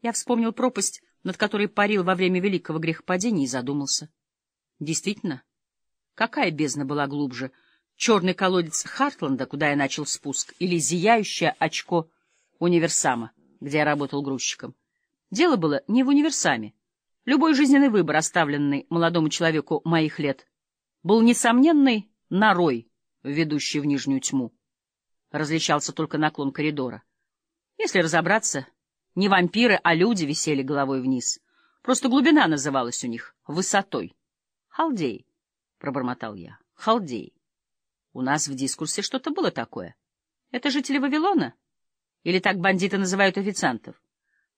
Я вспомнил пропасть, над которой парил во время великого грехопадения, и задумался. Действительно, какая бездна была глубже? Черный колодец Хартланда, куда я начал спуск, или зияющее очко универсама, где я работал грузчиком? Дело было не в универсаме. Любой жизненный выбор, оставленный молодому человеку моих лет, был несомненной норой, ведущей в нижнюю тьму. Различался только наклон коридора. Если разобраться, не вампиры, а люди висели головой вниз. Просто глубина называлась у них высотой. «Халдей», — пробормотал я, — «халдей». У нас в дискурсе что-то было такое. Это жители Вавилона? Или так бандиты называют официантов?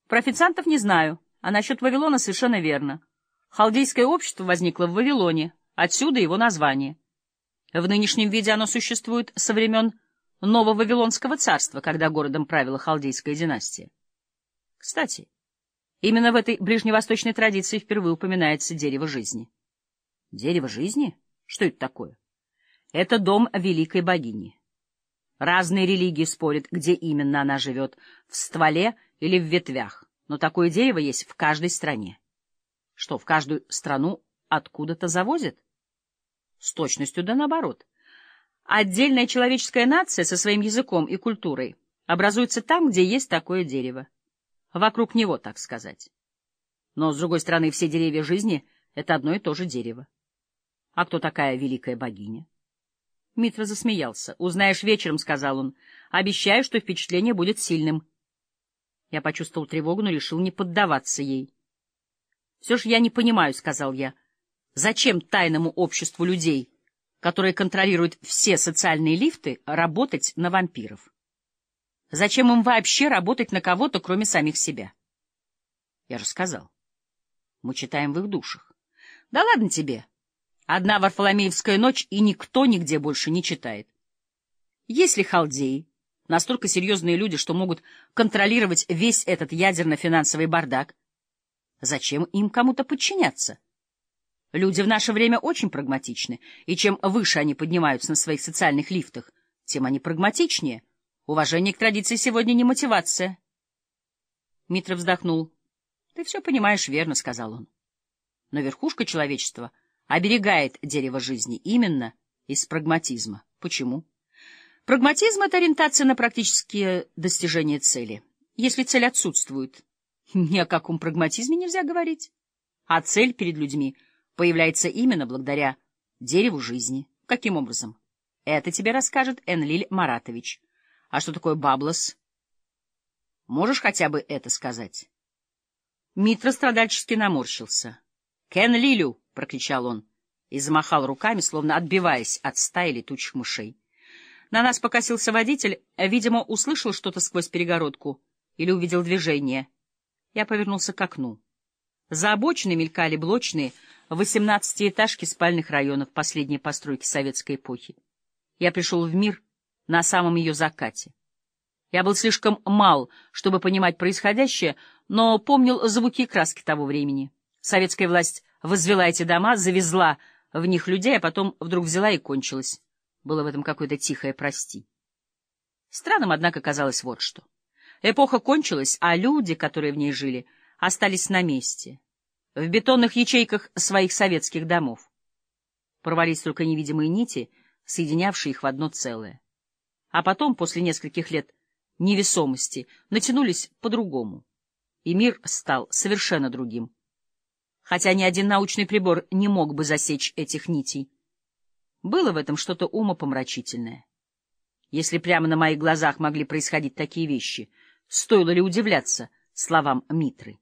Про официантов не знаю, а насчет Вавилона совершенно верно. Халдейское общество возникло в Вавилоне, отсюда его название. В нынешнем виде оно существует со времен Нового Вавилонского царства, когда городом правила халдейская династия. Кстати, именно в этой ближневосточной традиции впервые упоминается дерево жизни. Дерево жизни? Что это такое? Это дом великой богини. Разные религии спорят, где именно она живет, в стволе или в ветвях, но такое дерево есть в каждой стране. Что, в каждую страну откуда-то завозят? С точностью да наоборот. Отдельная человеческая нация со своим языком и культурой образуется там, где есть такое дерево. Вокруг него, так сказать. Но, с другой стороны, все деревья жизни — это одно и то же дерево. А кто такая великая богиня? Митра засмеялся. «Узнаешь вечером», — сказал он. «Обещаю, что впечатление будет сильным». Я почувствовал тревогу, но решил не поддаваться ей. «Все же я не понимаю», — сказал я. «Зачем тайному обществу людей, которые контролируют все социальные лифты, работать на вампиров? Зачем им вообще работать на кого-то, кроме самих себя? Я же сказал. Мы читаем в их душах. Да ладно тебе. Одна Варфоломеевская ночь, и никто нигде больше не читает. Если халдеи настолько серьезные люди, что могут контролировать весь этот ядерно-финансовый бардак, зачем им кому-то подчиняться? Люди в наше время очень прагматичны, и чем выше они поднимаются на своих социальных лифтах, тем они прагматичнее — Уважение к традиции сегодня не мотивация. Митра вздохнул. — Ты все понимаешь верно, — сказал он. Но верхушка человечества оберегает дерево жизни именно из прагматизма. Почему? Прагматизм — это ориентация на практические достижения цели. Если цель отсутствует, ни о каком прагматизме нельзя говорить. А цель перед людьми появляется именно благодаря дереву жизни. Каким образом? Это тебе расскажет Энлиль Маратович. А что такое баблос? Можешь хотя бы это сказать? Митра страдальчески наморщился. — Кен Лилю! — прокричал он и замахал руками, словно отбиваясь от стаи летучих мышей. На нас покосился водитель, видимо, услышал что-то сквозь перегородку или увидел движение. Я повернулся к окну. За обочиной мелькали блочные восемнадцатиэтажки спальных районов последней постройки советской эпохи. Я пришел в мир — на самом ее закате. Я был слишком мал, чтобы понимать происходящее, но помнил звуки и краски того времени. Советская власть возвела эти дома, завезла в них людей, а потом вдруг взяла и кончилась. Было в этом какое-то тихое «прости». Странным, однако, казалось вот что. Эпоха кончилась, а люди, которые в ней жили, остались на месте, в бетонных ячейках своих советских домов. Порвались только невидимые нити, соединявшие их в одно целое а потом, после нескольких лет невесомости, натянулись по-другому, и мир стал совершенно другим. Хотя ни один научный прибор не мог бы засечь этих нитей. Было в этом что-то умопомрачительное. Если прямо на моих глазах могли происходить такие вещи, стоило ли удивляться словам Митры?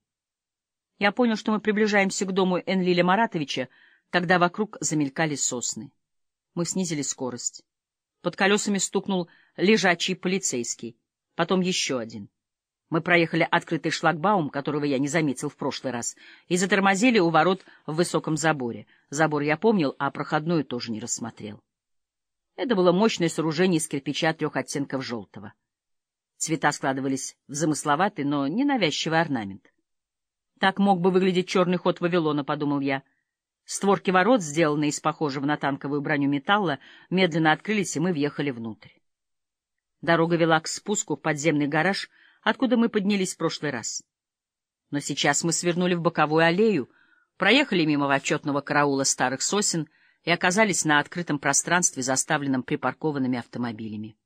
Я понял, что мы приближаемся к дому Энлиля Маратовича, когда вокруг замелькали сосны. Мы снизили скорость. Под колесами стукнул лежачий полицейский, потом еще один. Мы проехали открытый шлагбаум, которого я не заметил в прошлый раз, и затормозили у ворот в высоком заборе. Забор я помнил, а проходную тоже не рассмотрел. Это было мощное сооружение из кирпича трех оттенков желтого. Цвета складывались в замысловатый, но ненавязчивый орнамент. Так мог бы выглядеть черный ход Вавилона, — подумал я. Створки ворот, сделанные из похожего на танковую броню металла, медленно открылись, и мы въехали внутрь. Дорога вела к спуску в подземный гараж, откуда мы поднялись в прошлый раз. Но сейчас мы свернули в боковую аллею, проехали мимо отчетного караула старых сосен и оказались на открытом пространстве, заставленном припаркованными автомобилями.